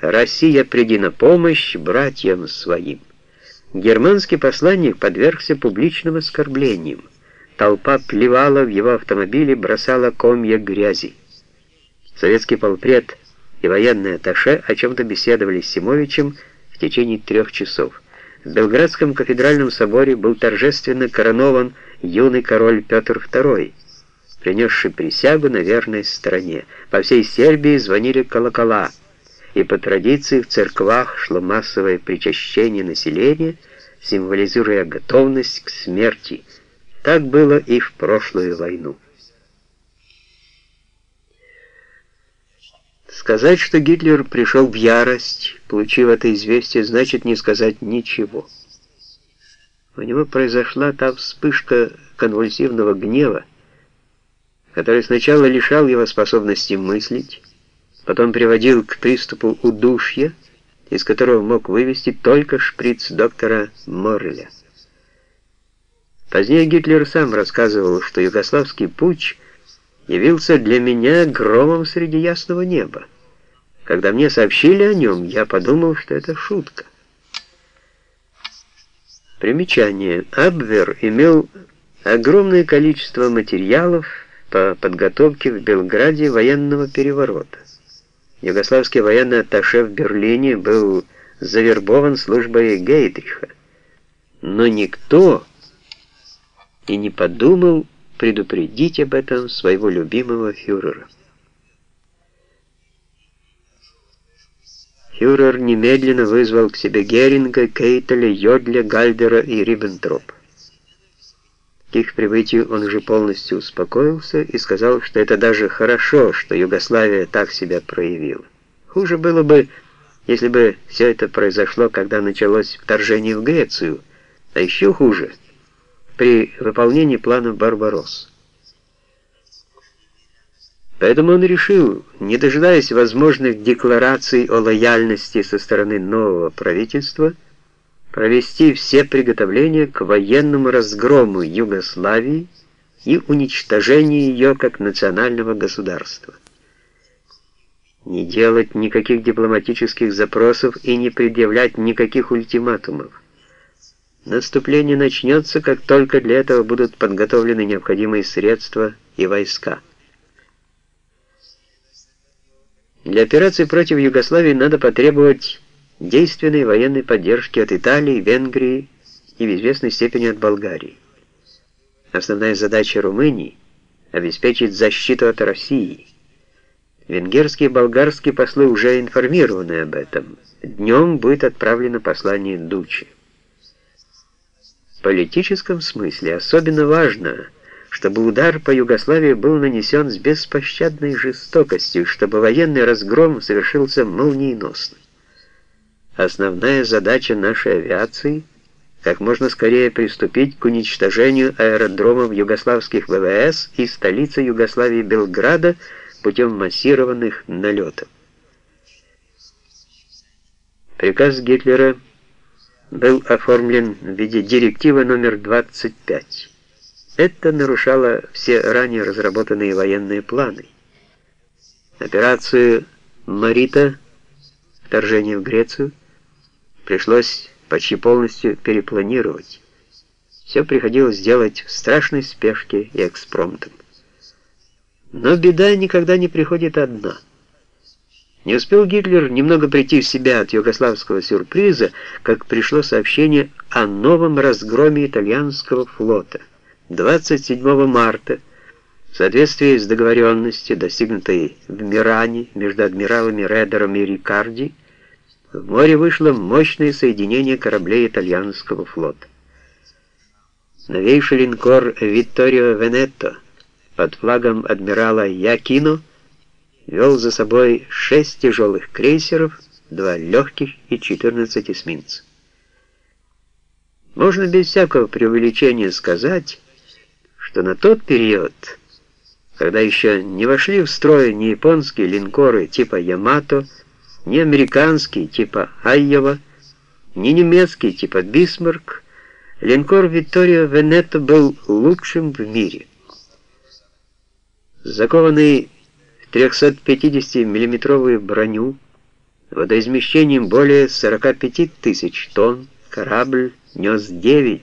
«Россия, приди на помощь братьям своим». Германский посланник подвергся публичным оскорблениям. Толпа плевала в его автомобиле, бросала комья грязи. Советский полпред и военный атташе о чем-то беседовали с Симовичем в течение трех часов. В Белградском кафедральном соборе был торжественно коронован юный король Петр II, принесший присягу на верной стороне. По всей Сербии звонили колокола, и по традиции в церквах шло массовое причащение населения, символизируя готовность к смерти – так было и в прошлую войну. Сказать, что Гитлер пришел в ярость, получив это известие, значит не сказать ничего. У него произошла та вспышка конвульсивного гнева, который сначала лишал его способности мыслить, потом приводил к приступу удушья, из которого мог вывести только шприц доктора Морреля. Позднее Гитлер сам рассказывал, что югославский путч явился для меня громом среди ясного неба. Когда мне сообщили о нем, я подумал, что это шутка. Примечание. Абвер имел огромное количество материалов по подготовке в Белграде военного переворота. Югославский военный атташе в Берлине был завербован службой Гейдриха. Но никто и не подумал предупредить об этом своего любимого фюрера. Фюрер немедленно вызвал к себе Геринга, Кейтеля, Йодля, Гальдера и Риббентропа. К их прибытию он уже полностью успокоился и сказал, что это даже хорошо, что Югославия так себя проявила. Хуже было бы, если бы все это произошло, когда началось вторжение в Грецию, а еще хуже — при выполнении плана «Барбарос». Поэтому он решил, не дожидаясь возможных деклараций о лояльности со стороны нового правительства, провести все приготовления к военному разгрому Югославии и уничтожению ее как национального государства. Не делать никаких дипломатических запросов и не предъявлять никаких ультиматумов. Наступление начнется, как только для этого будут подготовлены необходимые средства и войска. Для операции против Югославии надо потребовать действенной военной поддержки от Италии, Венгрии и в известной степени от Болгарии. Основная задача Румынии – обеспечить защиту от России. Венгерские и болгарские послы уже информированы об этом. Днем будет отправлено послание Дучи. В политическом смысле особенно важно, чтобы удар по Югославии был нанесен с беспощадной жестокостью, чтобы военный разгром совершился молниеносно. Основная задача нашей авиации — как можно скорее приступить к уничтожению аэродромов югославских ВВС и столицы Югославии Белграда путем массированных налетов. Приказ Гитлера был оформлен в виде директивы номер 25. Это нарушало все ранее разработанные военные планы. Операцию «Марита» вторжение в Грецию пришлось почти полностью перепланировать. Все приходилось делать в страшной спешке и экспромтом. Но беда никогда не приходит одна – не успел Гитлер немного прийти в себя от югославского сюрприза, как пришло сообщение о новом разгроме итальянского флота. 27 марта, в соответствии с договоренностью, достигнутой в Миране между адмиралами Редером и Рикарди, в море вышло мощное соединение кораблей итальянского флота. Новейший линкор «Витторио Венетто» под флагом адмирала Якино вел за собой шесть тяжелых крейсеров, два легких и 14 эсминцев. Можно без всякого преувеличения сказать, что на тот период, когда еще не вошли в строй ни японские линкоры типа «Ямато», ни американские типа «Айова», ни немецкие типа «Бисмарк», линкор «Виктория Венетто» был лучшим в мире. Закованный 350 миллиметровую броню, водоизмещением более 45 тысяч тонн, корабль нес 9